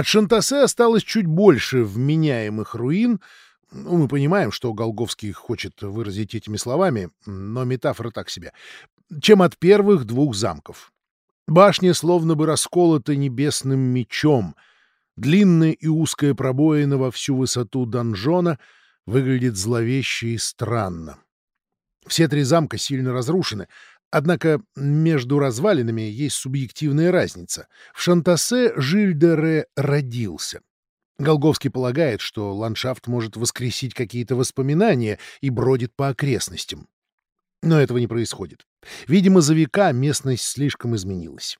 От Шантасе осталось чуть больше вменяемых руин. Ну, мы понимаем, что Голговский хочет выразить этими словами, но метафора так себе, чем от первых двух замков. Башня словно бы расколота небесным мечом. Длинная и узкая пробоина во всю высоту донжона выглядит зловеще и странно. Все три замка сильно разрушены, однако между развалинами есть субъективная разница. В Шантасе Жиль-де-Ре родился. Голговский полагает, что ландшафт может воскресить какие-то воспоминания и бродит по окрестностям. Но этого не происходит. Видимо, за века местность слишком изменилась.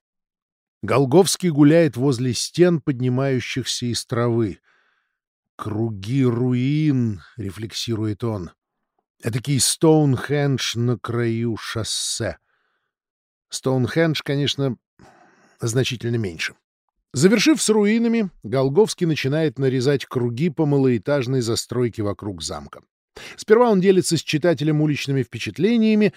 Голговский гуляет возле стен, поднимающихся из травы. «Круги руин», — рефлексирует он. Этакий Стоунхендж на краю шоссе. Стоунхендж, конечно, значительно меньше. Завершив с руинами, Голговский начинает нарезать круги по малоэтажной застройке вокруг замка. Сперва он делится с читателем уличными впечатлениями,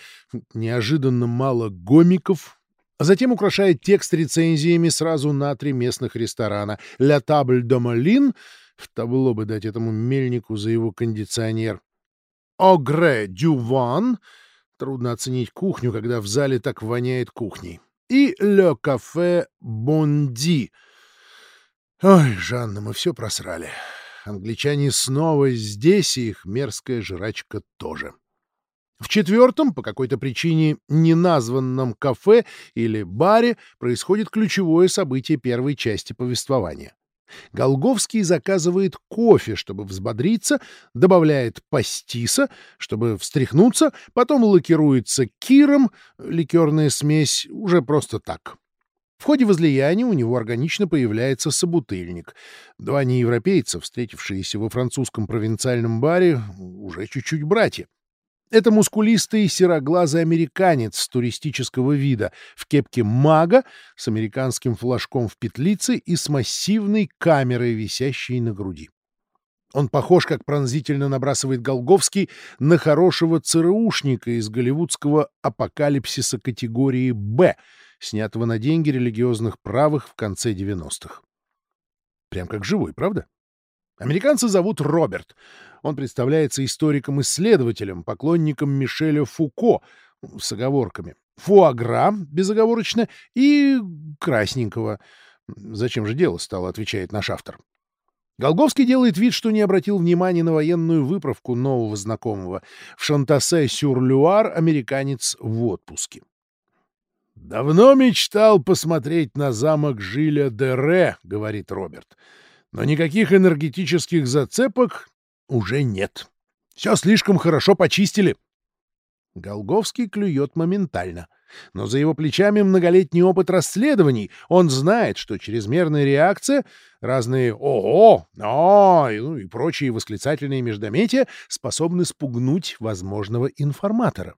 неожиданно мало гомиков, а затем украшает текст рецензиями сразу на три местных ресторана «Ля Табль де Малин» в табло бы дать этому мельнику за его кондиционер, «Огре Дюван» — трудно оценить кухню, когда в зале так воняет кухней, и «Ле Кафе Бонди». Ой, Жанна, мы все просрали. Англичане снова здесь, и их мерзкая жрачка тоже. В четвертом, по какой-то причине неназванном кафе или баре, происходит ключевое событие первой части повествования. Голговский заказывает кофе, чтобы взбодриться, добавляет пастиса, чтобы встряхнуться, потом лакируется киром, ликерная смесь, уже просто так. В ходе возлияния у него органично появляется собутыльник. Два неевропейца, встретившиеся во французском провинциальном баре, уже чуть-чуть братья. Это мускулистый сероглазый американец туристического вида в кепке мага с американским флажком в петлице и с массивной камерой, висящей на груди. Он похож, как пронзительно набрасывает Голговский, на хорошего ЦРУшника из голливудского апокалипсиса категории «Б», снятого на деньги религиозных правых в конце 90-х. Прям как живой, правда? Американца зовут Роберт. Он представляется историком-исследователем, поклонником Мишеля Фуко, с оговорками. Фуагра, безоговорочно, и красненького. Зачем же дело стало, отвечает наш автор. Голговский делает вид, что не обратил внимания на военную выправку нового знакомого. В Шантасе-Сюр-Люар американец в отпуске. «Давно мечтал посмотреть на замок Жиля де Ре», — говорит Роберт. «Но никаких энергетических зацепок уже нет. Все слишком хорошо почистили». Голговский клюет моментально. Но за его плечами многолетний опыт расследований. Он знает, что чрезмерная реакция, разные «Ого!», «О!» и, ну, и прочие восклицательные междометия способны спугнуть возможного информатора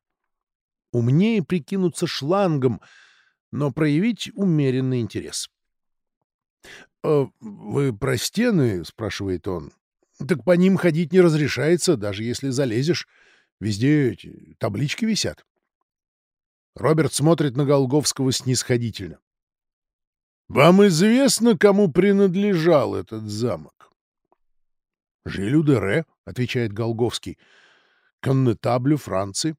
умнее прикинуться шлангом, но проявить умеренный интерес. «Э, «Вы про стены?» — спрашивает он. «Так по ним ходить не разрешается, даже если залезешь. Везде эти таблички висят». Роберт смотрит на Голговского снисходительно. «Вам известно, кому принадлежал этот замок?» «Жилю де отвечает Голговский. «Коннетаблю Франции».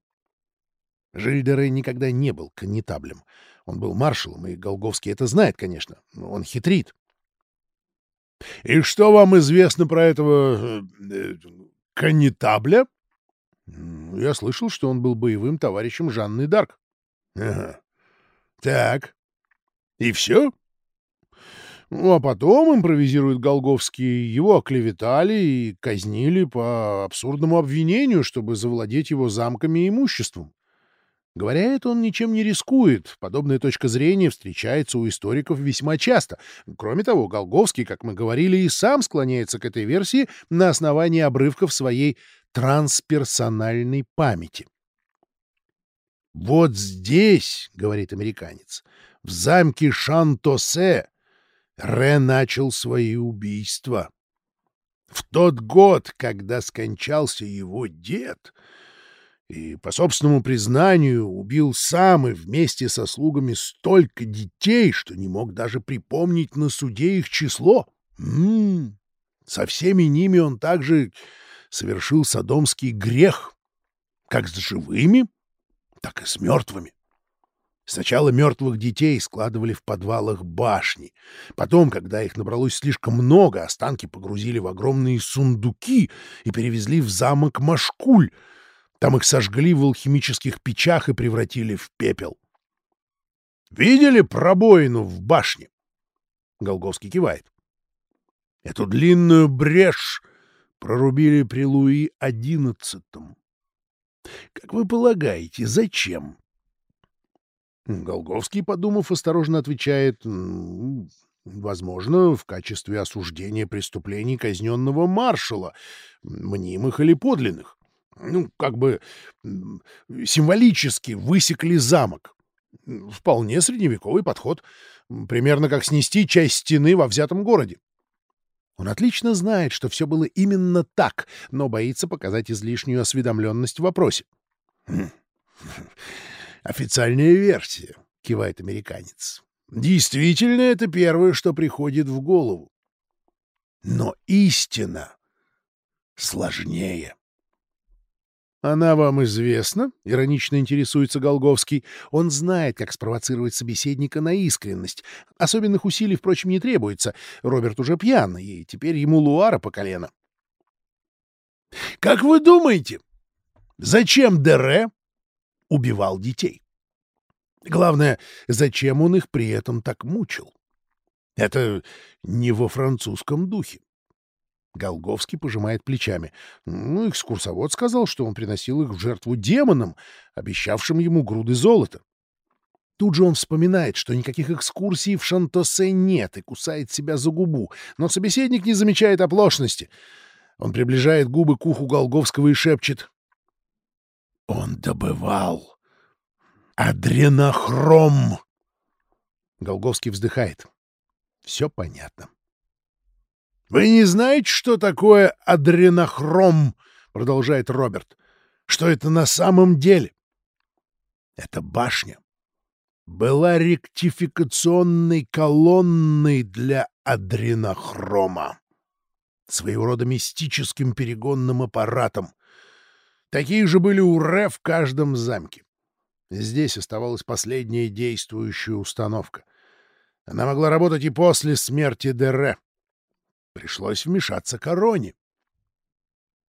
Жильдере никогда не был коннетаблем. Он был маршалом, и Голговский это знает, конечно. Он хитрит. — И что вам известно про этого э, коннетабля? — Я слышал, что он был боевым товарищем Жанны Дарк.. Так. И все? Ну, а потом, импровизирует Голговский, его оклеветали и казнили по абсурдному обвинению, чтобы завладеть его замками и имуществом. Говоря это, он ничем не рискует. Подобная точка зрения встречается у историков весьма часто. Кроме того, Голговский, как мы говорили, и сам склоняется к этой версии на основании обрывков своей трансперсональной памяти. «Вот здесь, — говорит американец, — в замке Шантосе Ре начал свои убийства. В тот год, когда скончался его дед, — и, по собственному признанию, убил сам и вместе со слугами столько детей, что не мог даже припомнить на суде их число. М -м, со всеми ними он также совершил садомский грех, как с живыми, так и с мертвыми. Сначала мертвых детей складывали в подвалах башни. Потом, когда их набралось слишком много, останки погрузили в огромные сундуки и перевезли в замок Машкуль. Там их сожгли в алхимических печах и превратили в пепел. «Видели пробоину в башне?» Голговский кивает. «Эту длинную брешь прорубили при Луи одиннадцатом. Как вы полагаете, зачем?» Голговский, подумав, осторожно отвечает, возможно, в качестве осуждения преступлений казненного маршала, мнимых или подлинных. Ну, как бы символически высекли замок. Вполне средневековый подход, примерно как снести часть стены во взятом городе. Он отлично знает, что все было именно так, но боится показать излишнюю осведомленность в вопросе. Хм. «Официальная версия», — кивает американец. «Действительно, это первое, что приходит в голову. Но истина сложнее». «Она вам известна?» — иронично интересуется Голговский. Он знает, как спровоцировать собеседника на искренность. Особенных усилий, впрочем, не требуется. Роберт уже пьян, и теперь ему луара по колено. «Как вы думаете, зачем Дере убивал детей. Главное, зачем он их при этом так мучил? Это не во французском духе. Голговский пожимает плечами. Ну, экскурсовод сказал, что он приносил их в жертву демонам, обещавшим ему груды золота. Тут же он вспоминает, что никаких экскурсий в Шантосе нет, и кусает себя за губу. Но собеседник не замечает оплошности. Он приближает губы к уху Голговского и шепчет. Он добывал адренохром. Голговский вздыхает. Все понятно. — Вы не знаете, что такое адренохром? — продолжает Роберт. — Что это на самом деле? Это башня была ректификационной колонной для адренохрома, своего рода мистическим перегонным аппаратом, Такие же были у Ре в каждом замке. Здесь оставалась последняя действующая установка. Она могла работать и после смерти Дере. Пришлось вмешаться короне.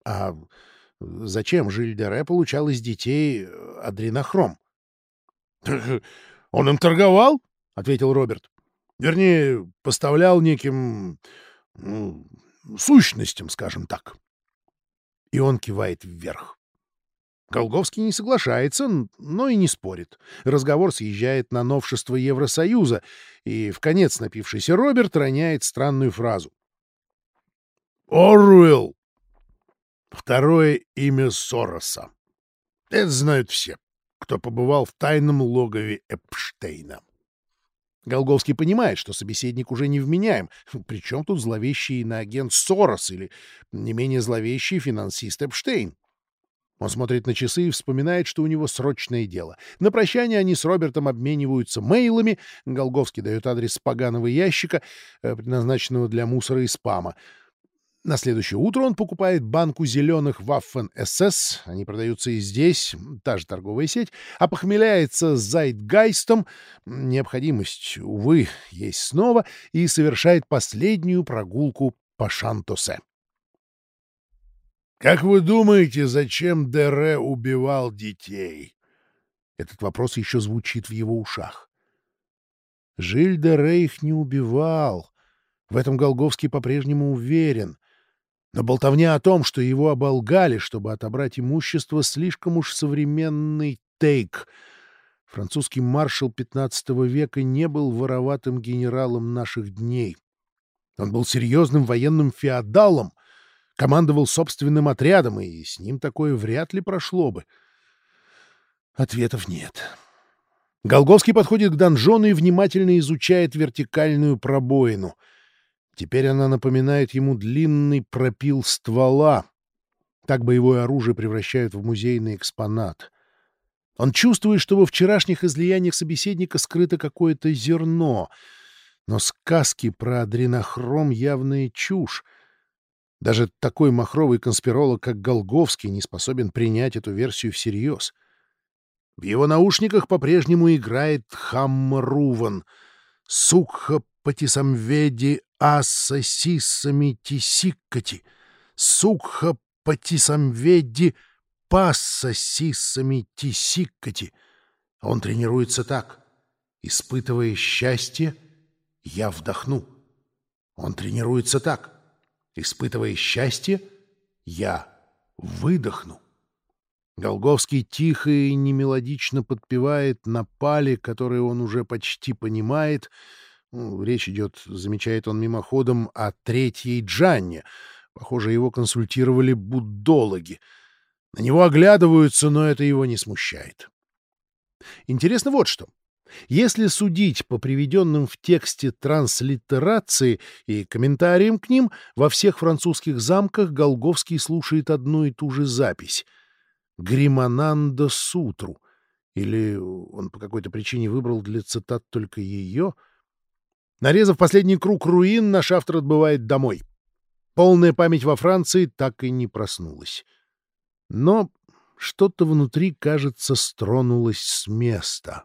А зачем Жиль Дере получал из детей э, адренохром? — Он им торговал, — ответил Роберт. — Вернее, поставлял неким ну, сущностям, скажем так. И он кивает вверх. Голговский не соглашается, но и не спорит. Разговор съезжает на новшество Евросоюза, и в конец напившийся Роберт роняет странную фразу. «Орвелл! Второе имя Сороса. Это знают все, кто побывал в тайном логове Эпштейна». Голговский понимает, что собеседник уже не вменяем. Причем тут зловещий иноагент Сорос или не менее зловещий финансист Эпштейн? Он смотрит на часы и вспоминает, что у него срочное дело. На прощание они с Робертом обмениваются мейлами. Голговский дает адрес поганого ящика, э, предназначенного для мусора и спама. На следующее утро он покупает банку зеленых Waffen SS, они продаются и здесь, та же торговая сеть, а похмеляется Зайтгайстом, необходимость, увы, есть снова, и совершает последнюю прогулку по Шантосе. Как вы думаете, зачем Дере убивал детей? Этот вопрос еще звучит в его ушах. Жиль Дере их не убивал. В этом Голговский по-прежнему уверен. Но болтовня о том, что его оболгали, чтобы отобрать имущество, слишком уж современный тейк. Французский маршал XV века не был вороватым генералом наших дней. Он был серьезным военным феодалом — командовал собственным отрядом, и с ним такое вряд ли прошло бы. Ответов нет. Голговский подходит к донжону и внимательно изучает вертикальную пробоину. Теперь она напоминает ему длинный пропил ствола. Так боевое оружие превращают в музейный экспонат. Он чувствует, что во вчерашних излияниях собеседника скрыто какое-то зерно. Но сказки про адренохром — явная чушь. Даже такой махровый конспиролог, как Голговский, не способен принять эту версию всерьез. В его наушниках по-прежнему играет Хаммаруван, Сукха Патисамведи Асса Сиссами Тисиккати, Сукха Патисамведи Пасса Сиссами Тисиккати. Он тренируется так. Испытывая счастье, я вдохну. Он тренируется так. Испытывая счастье, я выдохну. Голговский тихо и немелодично подпевает на пале, который он уже почти понимает. Ну, речь идет, замечает он мимоходом, о третьей Джанне. Похоже, его консультировали буддологи. На него оглядываются, но это его не смущает. Интересно вот что. Если судить по приведенным в тексте транслитерации и комментариям к ним, во всех французских замках Голговский слушает одну и ту же запись — Гримананда Сутру. Или он по какой-то причине выбрал для цитат только ее? Нарезав последний круг руин, наш автор отбывает домой. Полная память во Франции так и не проснулась. Но что-то внутри, кажется, стронулось с места.